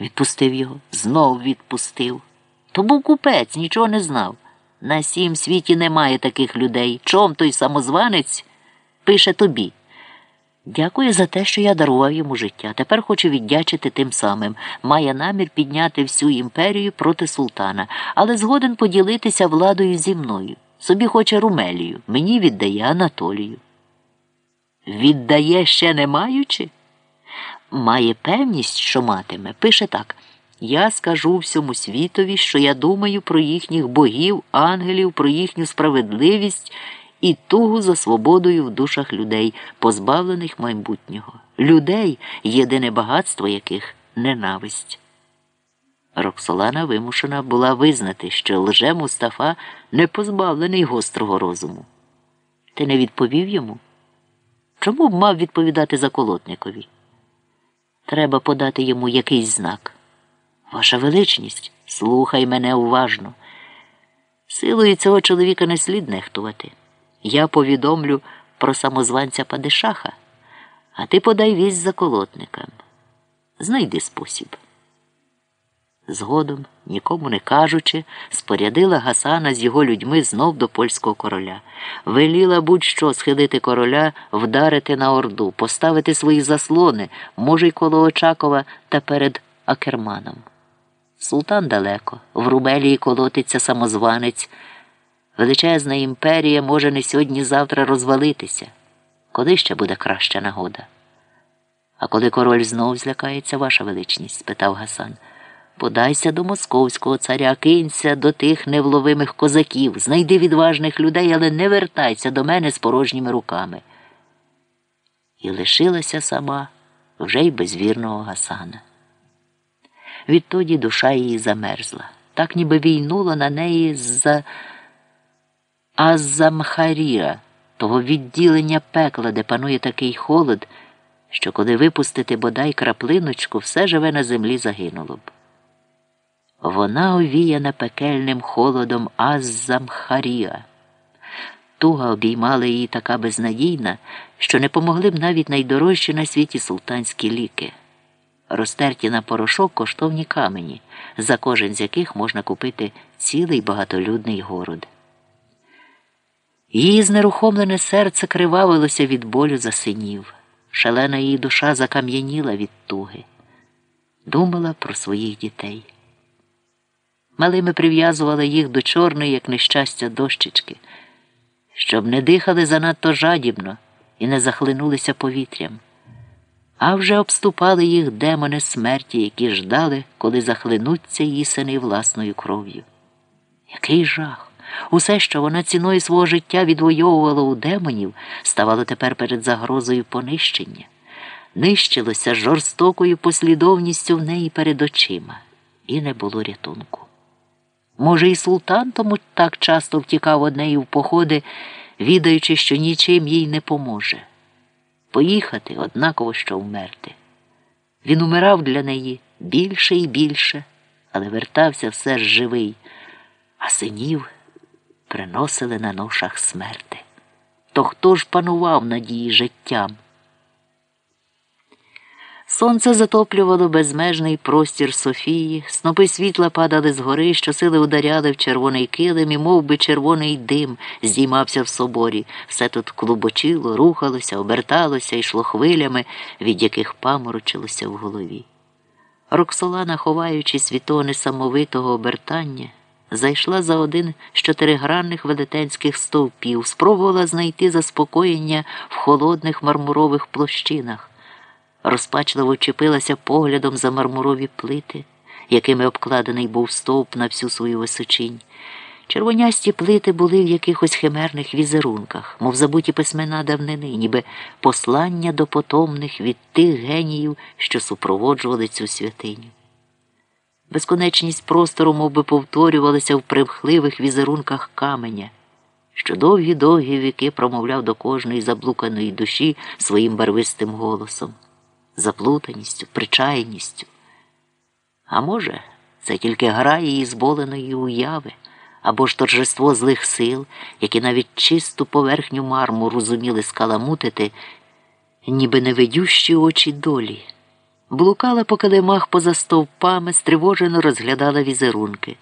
Відпустив його, знов відпустив. То був купець, нічого не знав. На сім світі немає таких людей. Чом той самозванець пише тобі. Дякую за те, що я дарував йому життя. Тепер хочу віддячити тим самим. Має намір підняти всю імперію проти султана, але згоден поділитися владою зі мною. Собі хоче Румелію, мені віддає Анатолію. Віддає ще не маючи? Має певність, що матиме. Пише так. Я скажу всьому світові, що я думаю про їхніх богів, ангелів, про їхню справедливість і тугу за свободою в душах людей, позбавлених майбутнього, людей, єдине багатство яких ненависть. Роксолана вимушена була визнати, що лже Мустафа не позбавлений гострого розуму. Ти не відповів йому? Чому б мав відповідати заколотникові? Треба подати йому якийсь знак. Ваша величність, слухай мене уважно. Силою цього чоловіка не слід нехтувати. Я повідомлю про самозванця Падишаха, а ти подай вість заколотникам. Знайди спосіб. Згодом, нікому не кажучи, спорядила Гасана з його людьми знов до польського короля, веліла будь-що схилити короля, вдарити на орду, поставити свої заслони, може, й коло Очакова та перед Акерманом. Султан далеко, в Румелії колотиться самозванець. Величезна імперія може не сьогодні-завтра розвалитися. Коли ще буде краща нагода? А коли король знов злякається, ваша величність? спитав Гасан. Подайся до московського царя, кинься до тих невловимих козаків, знайди відважних людей, але не вертайся до мене з порожніми руками. І лишилася сама вже й безвірного Гасана. Відтоді душа її замерзла, так ніби війнула на неї з-за Аззамхаріра, того відділення пекла, де панує такий холод, що коли випустити бодай краплиночку, все живе на землі загинуло б. Вона овіяна пекельним холодом Аззамхарія. Туга обіймала її така безнадійна, що не помогли б навіть найдорожчі на світі султанські ліки, розтерті на порошок коштовні камені, за кожен з яких можна купити цілий багатолюдний город. Її знерухомлене серце кривавилося від болю за синів. Шалена її душа закам'яніла від туги, думала про своїх дітей. Малими прив'язувала їх до чорної, як нещастя, дощечки, щоб не дихали занадто жадібно і не захлинулися повітрям, а вже обступали їх демони смерті, які ждали, коли захлинуться її сини власною кров'ю. Який жах! Усе, що вона ціною свого життя відвоювала у демонів, ставало тепер перед загрозою понищення, нищилося жорстокою послідовністю в неї перед очима, і не було рятунку. Може, і султан тому так часто втікав од неї в походи, відаючи, що нічим їй не поможе. Поїхати однаково що вмерти. Він умирав для неї більше і більше, але вертався все ж живий, а синів приносили на ношах смерти. То хто ж панував над її життям? Сонце затоплювало безмежний простір Софії, снопи світла падали з гори, щосили ударяли в червоний килим, і мов би, червоний дим здіймався в соборі. Все тут клубочило, рухалося, оберталося, йшло хвилями, від яких паморочилося в голові. Роксолана, ховаючись від того несамовитого обертання, зайшла за один з чотиригранних велетенських стовпів, спробувала знайти заспокоєння в холодних мармурових площинах розпачливо чепилася поглядом за мармурові плити, якими обкладений був стовп на всю свою височинь. Червонясті плити були в якихось химерних візерунках, мов забуті письмена давнини, ніби послання до потомних від тих геніїв, що супроводжували цю святиню. Безконечність простору мов би, повторювалася в привхливих візерунках каменя, що довгі-довгі віки промовляв до кожної заблуканої душі своїм барвистим голосом заплутаністю, причаяністю. А може, це тільки гра її зболеної уяви або ж торжество злих сил, які навіть чисту поверхню мармуру зуміли скаламутити, ніби невидющі очі долі. Блукала по килимах поза стовпами, стривожено розглядала візерунки.